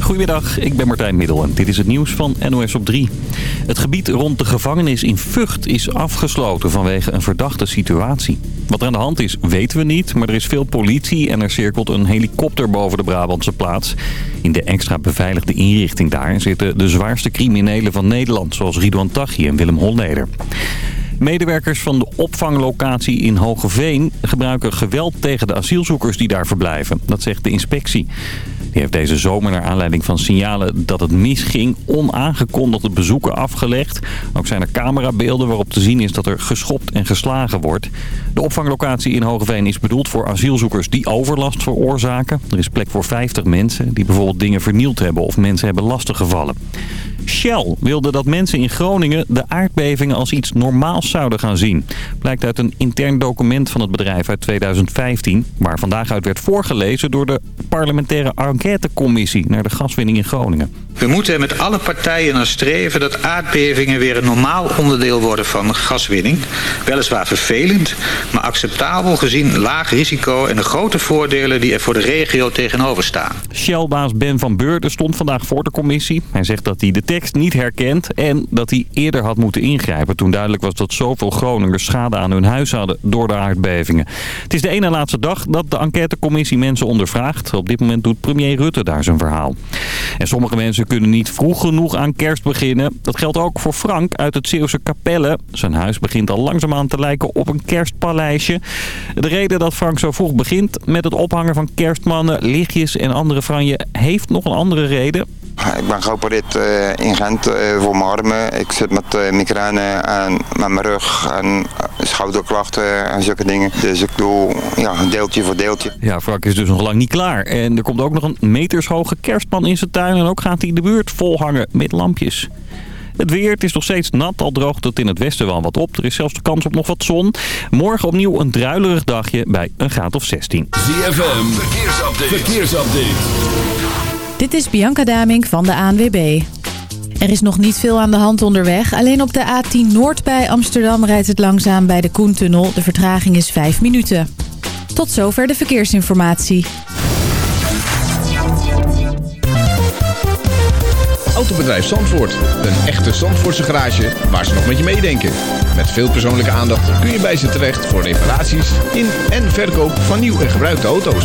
Goedemiddag, ik ben Martijn Middel en dit is het nieuws van NOS op 3. Het gebied rond de gevangenis in Vught is afgesloten vanwege een verdachte situatie. Wat er aan de hand is, weten we niet, maar er is veel politie en er cirkelt een helikopter boven de Brabantse plaats. In de extra beveiligde inrichting daar zitten de zwaarste criminelen van Nederland, zoals Ridwan Taghi en Willem Holleder. Medewerkers van de opvanglocatie in Hogeveen gebruiken geweld tegen de asielzoekers die daar verblijven. Dat zegt de inspectie. Die heeft deze zomer naar aanleiding van signalen dat het misging onaangekondigde bezoeken afgelegd. Ook zijn er camerabeelden waarop te zien is dat er geschopt en geslagen wordt. De opvanglocatie in Hogeveen is bedoeld voor asielzoekers die overlast veroorzaken. Er is plek voor 50 mensen die bijvoorbeeld dingen vernield hebben of mensen hebben lastiggevallen. Shell wilde dat mensen in Groningen de aardbevingen als iets normaals zouden gaan zien. Blijkt uit een intern document van het bedrijf uit 2015... waar vandaag uit werd voorgelezen door de parlementaire enquêtecommissie... naar de gaswinning in Groningen. We moeten met alle partijen naar streven dat aardbevingen weer een normaal onderdeel worden van gaswinning. Weliswaar vervelend, maar acceptabel gezien laag risico en de grote voordelen die er voor de regio tegenover staan. Shell-baas Ben van Beurden stond vandaag voor de commissie. Hij zegt dat hij de tekst niet herkent en dat hij eerder had moeten ingrijpen... toen duidelijk was dat zoveel Groningers schade aan hun huis hadden door de aardbevingen. Het is de ene laatste dag dat de enquêtecommissie mensen ondervraagt. Op dit moment doet premier Rutte daar zijn verhaal. En sommige mensen kunnen niet vroeg genoeg aan kerst beginnen. Dat geldt ook voor Frank uit het Zeeuwse Capelle. Zijn huis begint al langzaamaan te lijken op een kerstpaleisje. De reden dat Frank zo vroeg begint met het ophangen van kerstmannen, lichtjes en andere franje... heeft nog een andere reden. Ik ben geopereerd uh, in Gent uh, voor mijn armen. Ik zit met uh, migraine en met mijn rug en schouderklachten en zulke dingen. Dus ik doe ja, deeltje voor deeltje. Ja, Frank is dus nog lang niet klaar. En er komt ook nog een metershoge kerstman in zijn tuin. En ook gaat hij de buurt volhangen met lampjes. Het weer, het is nog steeds nat, al droogt het in het westen wel wat op. Er is zelfs de kans op nog wat zon. Morgen opnieuw een druilerig dagje bij een graad of 16. ZFM, verkeersupdate. verkeersupdate. Dit is Bianca Damink van de ANWB. Er is nog niet veel aan de hand onderweg. Alleen op de A10 Noord bij Amsterdam rijdt het langzaam bij de Koentunnel. De vertraging is 5 minuten. Tot zover de verkeersinformatie. Autobedrijf Zandvoort. Een echte Zandvoortse garage waar ze nog met je meedenken. Met veel persoonlijke aandacht kun je bij ze terecht voor reparaties in en verkoop van nieuw en gebruikte auto's.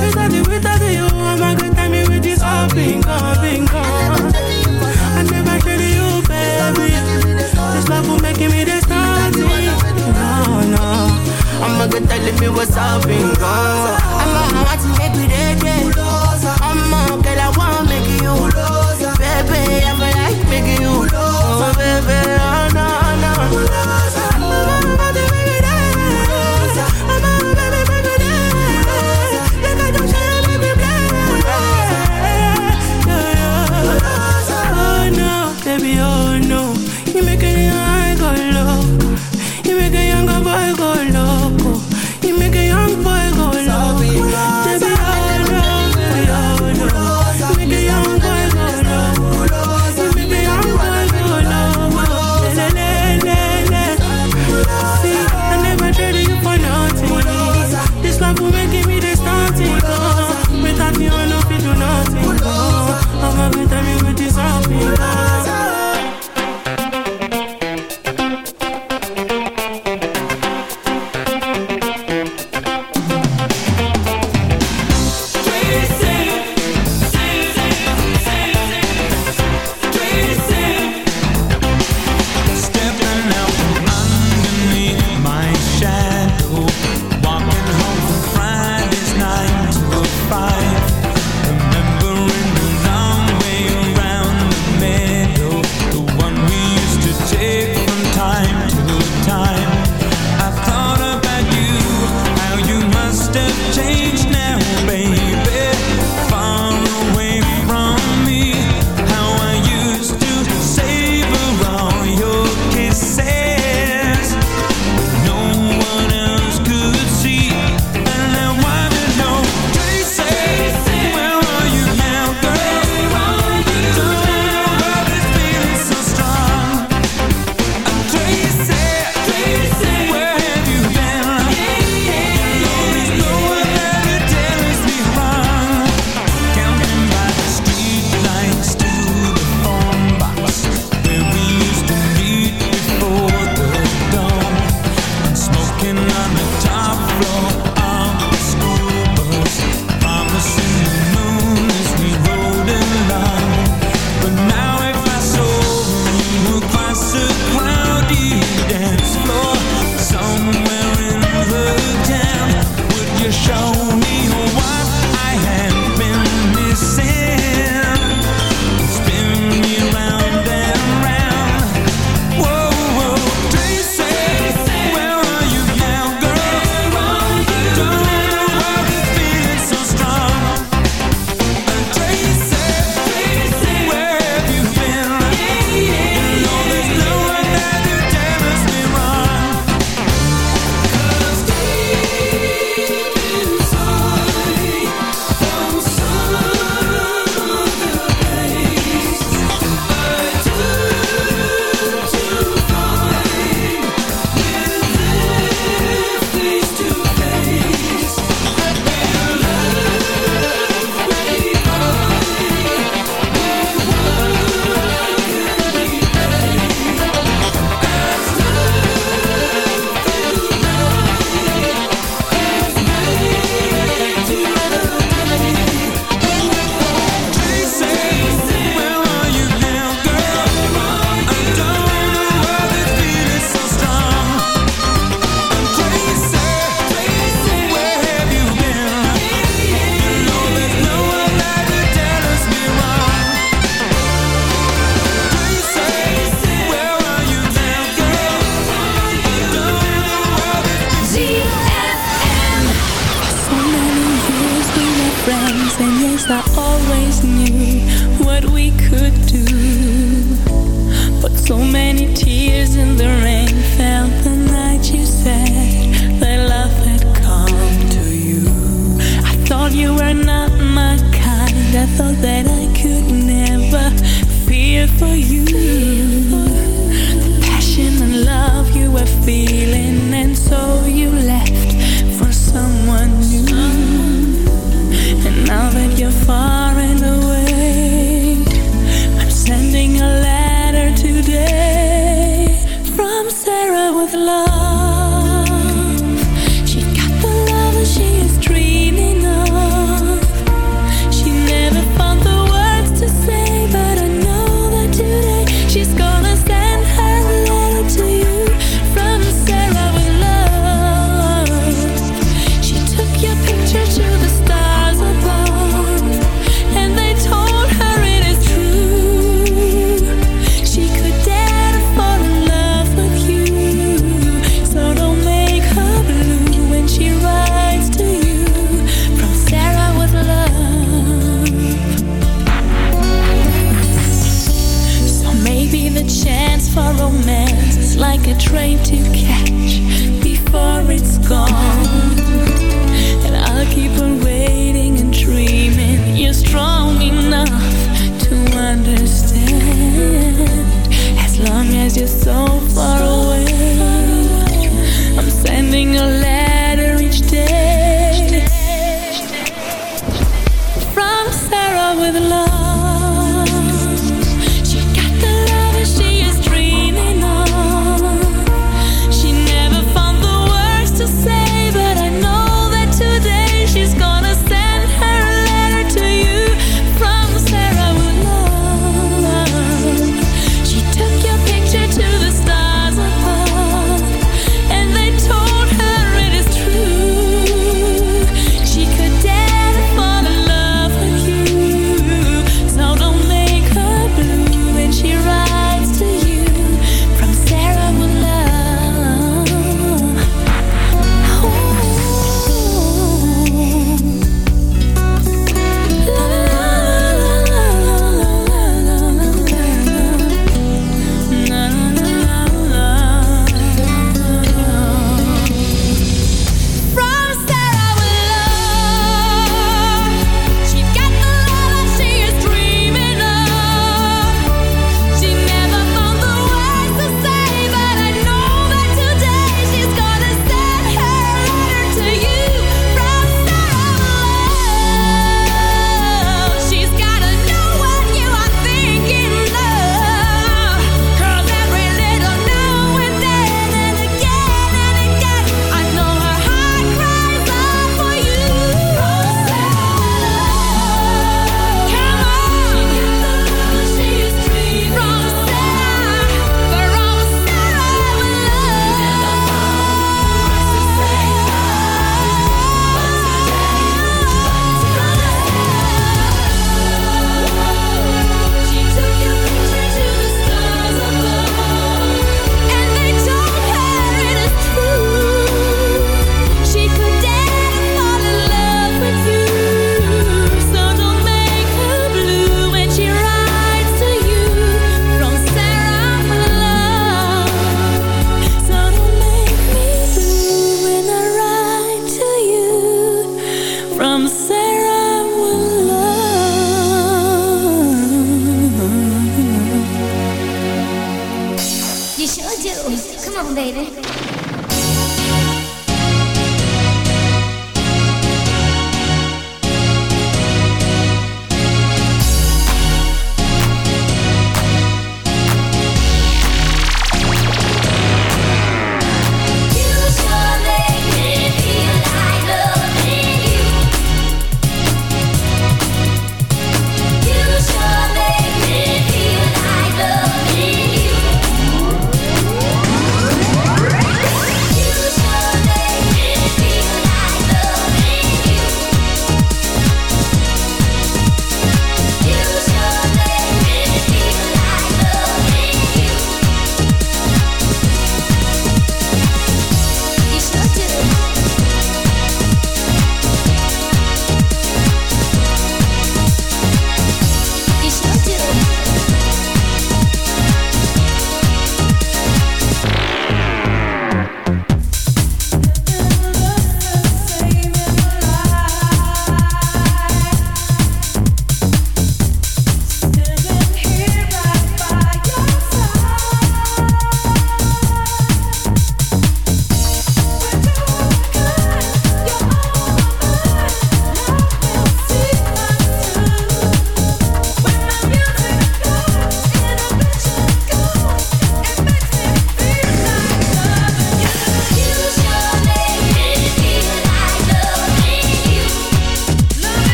Without you, without you, I'm a good time with this all bingo, bingo. I never treated you, baby. This love will making me this. No, no. I'm a good time with me what's all bingo. I'm a hot baby, day, day. I'm a girl, I wanna make you. Baby, I feel like making you. lose Oh, baby, oh, no, no.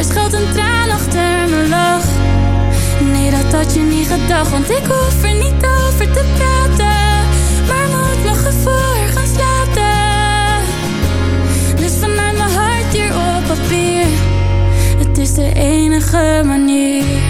Er schuilt een traan achter mijn lach. Nee, dat had je niet gedacht, want ik hoef er niet over te praten. Maar moet mijn gevoel gaan slapen. Dus vanuit mijn hart hier op papier. Het is de enige manier.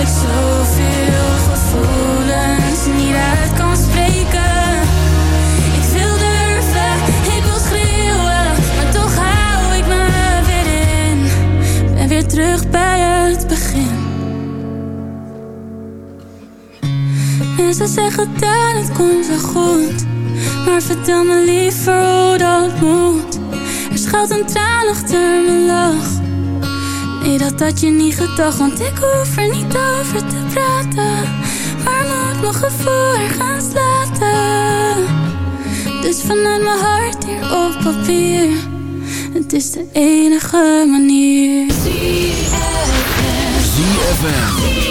ik zoveel gevoelens niet uit kan spreken. Ik wil durven, ik wil schreeuwen, maar toch hou ik me weer in. Ben weer terug bij het begin. Mensen zeggen dat het komt wel goed, maar vertel me liever hoe dat moet. Er schuilt een traan achter mijn lach Nee, dat had je niet gedacht, want ik hoef er niet over te praten. Maar moet mijn gevoel er gaan slaten. Dus vanuit mijn hart hier op papier. Het is de enige manier. ZFM.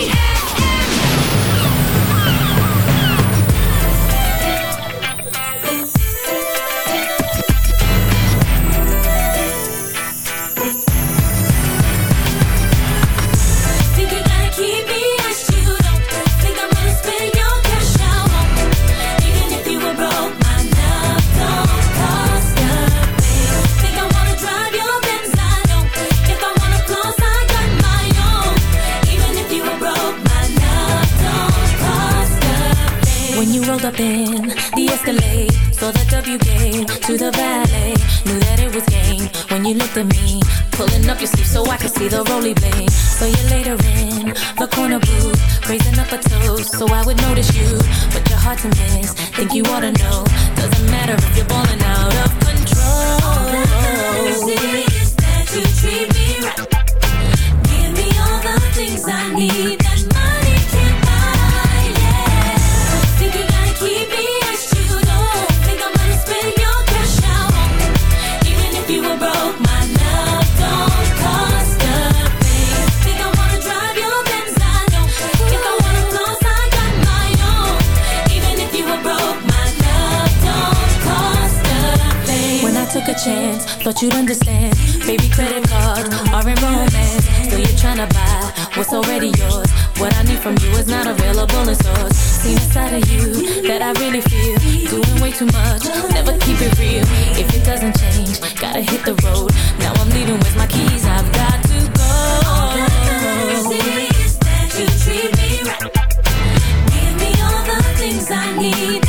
are in romance So you're trying to buy what's already yours. What I need from you is not available in stores. Seen inside of you that I really feel. Doing way too much, never keep it real. If it doesn't change, gotta hit the road. Now I'm leaving with my keys, I've got to go. All I see that you treat me right Give me all the things I need.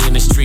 street,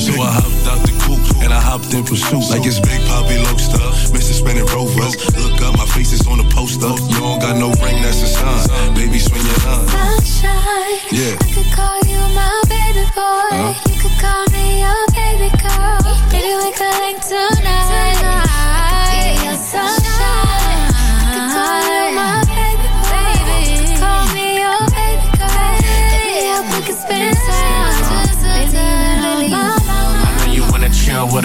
So I hopped out the coupe and I hopped in pursuit. Like it's Big Poppy Lobster. Mr. Spinning Rovers. Look up, my face is on the poster. You don't got no ring, that's a sign. Baby, swing your line. Sunshine. Yeah. I could call you my baby boy. Uh-huh. You